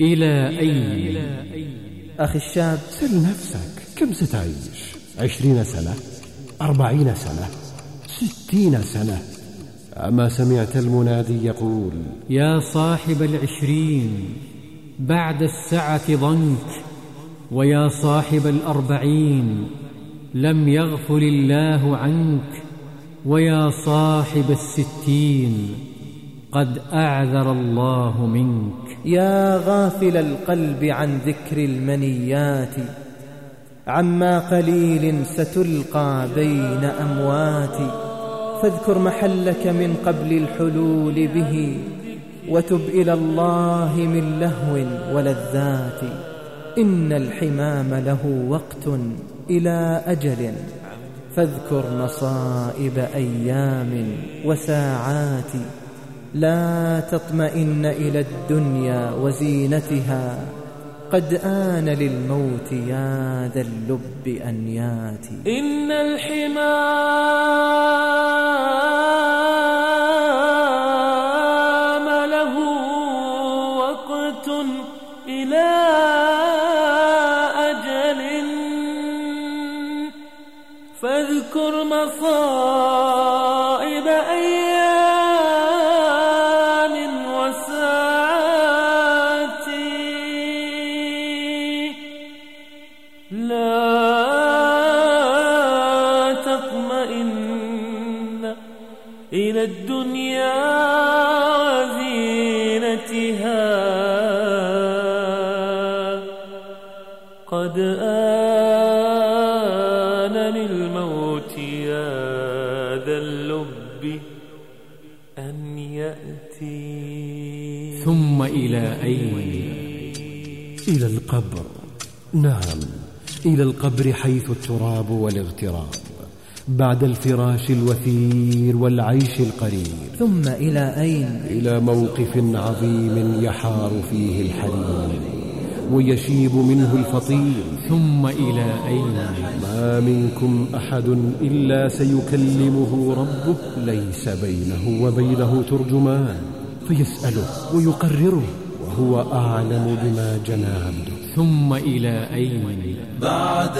إلى أين أخي الشاب سل نفسك. كم ستعيش؟ عشرين سنة أربعين سنة ستين سنة. أما سمعت المنادي يقول يا صاحب العشرين بعد السعة ضنك. ويا صاحب الأربعين لم يغفل الله عنك. ويا صاحب الستين. قد أعذر الله منك. يا غافل القلب عن ذكر المنيات عما قليل ستلقى بين أموات. فاذكر محلك من قبل الحلول به وتب إلى الله من لهو ولذات. إن الحمام له وقت إلى أجل. فاذكر مصائب أيام وساعات. لا تطمئن إلى الدنيا وزينتها. قد آن للموت يا ذا اللب أن ياتي. إن الحمام له وقت إلى أجل فاذكر مصائب إلى الدنيا وزينتها. قد آن للموت يا ذا اللب أن يأتي. ثم إلى أين؟ إلى القبر. نعم إلى القبر حيث التراب والاغتراب. بعد الفراش الوثير والعيش القريب. ثم إلى أين؟ إلى موقف عظيم يحار فيه الحليم ويشيب منه الفطير. ثم إلى أين؟ ما منكم أحد إلا سيكلمه ربه. ليس بينه وبينه ترجمان. فيسأله ويقرره. وهو أعلم بما جنى عبده ثم إلى أين؟ بعد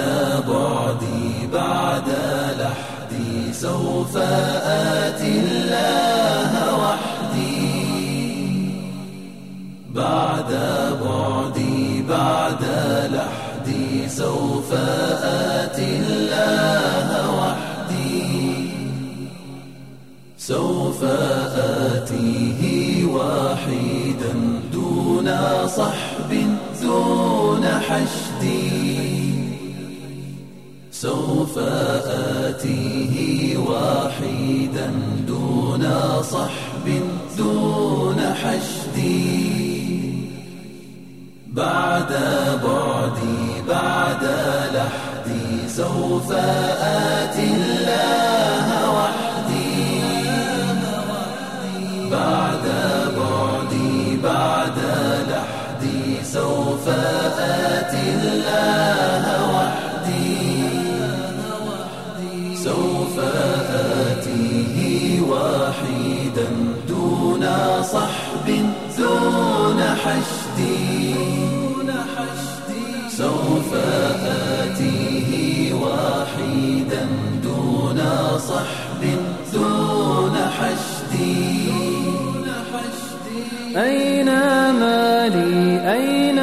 بعدي بعد لحدي سوف آتي الله وحدي. بعد بعدي بعد لحدي سوف آتي الله وحدي. سوف آتيه واحدا دون صحب دون حشد سوف آتيه واحدا دون صحب دون حشد بعد بعدي بعد لحدي سوف آتي الله صحب دون حشد. أين مالي؟ أين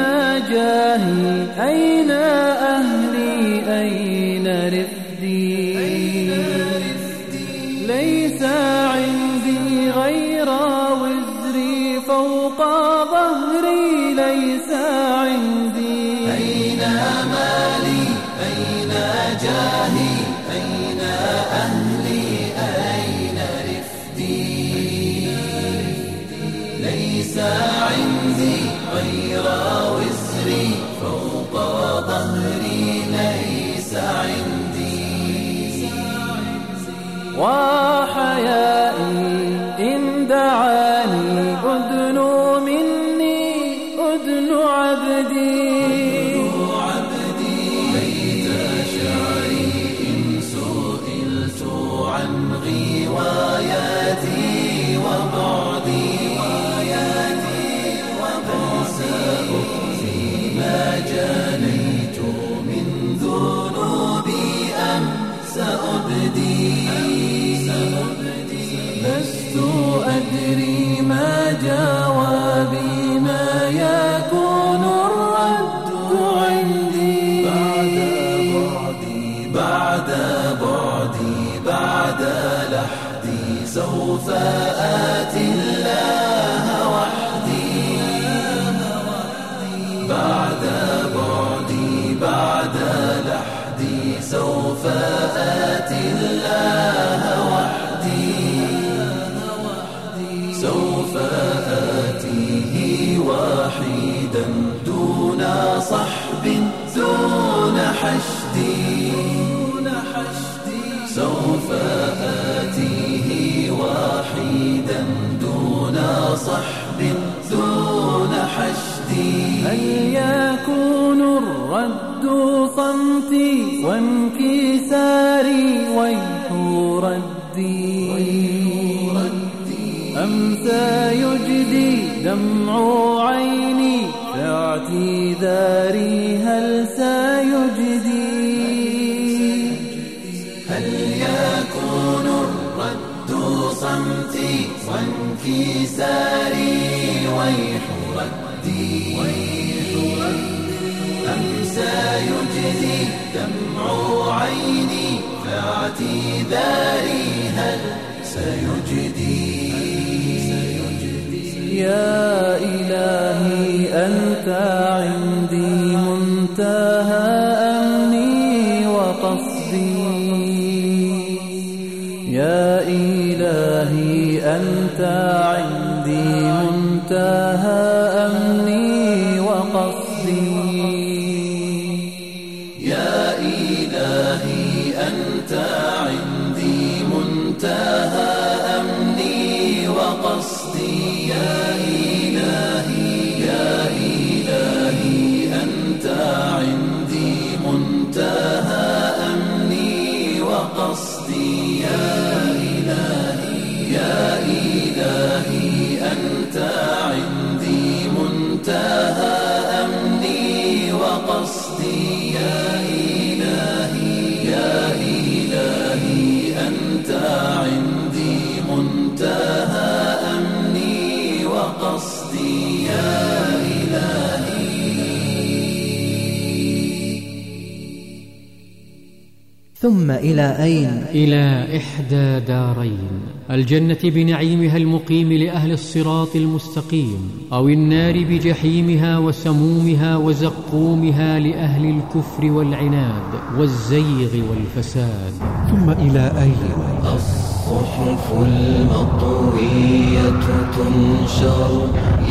جاهي؟ أين أهلي؟ أين رفدي؟ ليس عندي غير وزري فوق ظهري. ليس عندي One. جوابي ما يكون الرد عندي. بعد بعدي بعد بعدي بعد لحدي سوف وحيدا دون صحب دون حشدي سوف آتيه وحيدا دون صحب دون حشدي هل يكون الرد صمتي وانكساري ويح ردي. أم سيجدي دمع في اعتذاري هل سيجدي؟ هل يكون الرد صمتي وانكساري ويح ردي؟ أم سيجدي دمع عيني فاعتذاري هل سيجدي؟ يا إلهي أنت عندي منتهى أمني وقصدي. يا إلهي أنت عندي منتهى منتهى أمني وقصدي يا ثم إلى أين؟ إلى إحدى دارين الجنة بنعيمها المقيم لأهل الصراط المستقيم أو النار بجحيمها وسمومها وزقومها لأهل الكفر والعناد والزيغ والفساد. ثم إلى أين؟ الصحف المطوية تنشر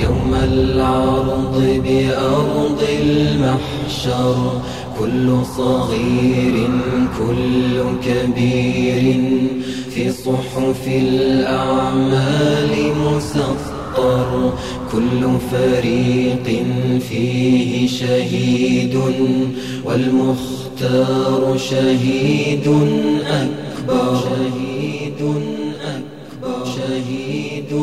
يوم العرض بأرض المحشر. كل صغير كل كبير في صحف الأعمال مسطر. كل فريق فيه شهيد والمختار شهيد أكبر. شهيد أكبر. شهيد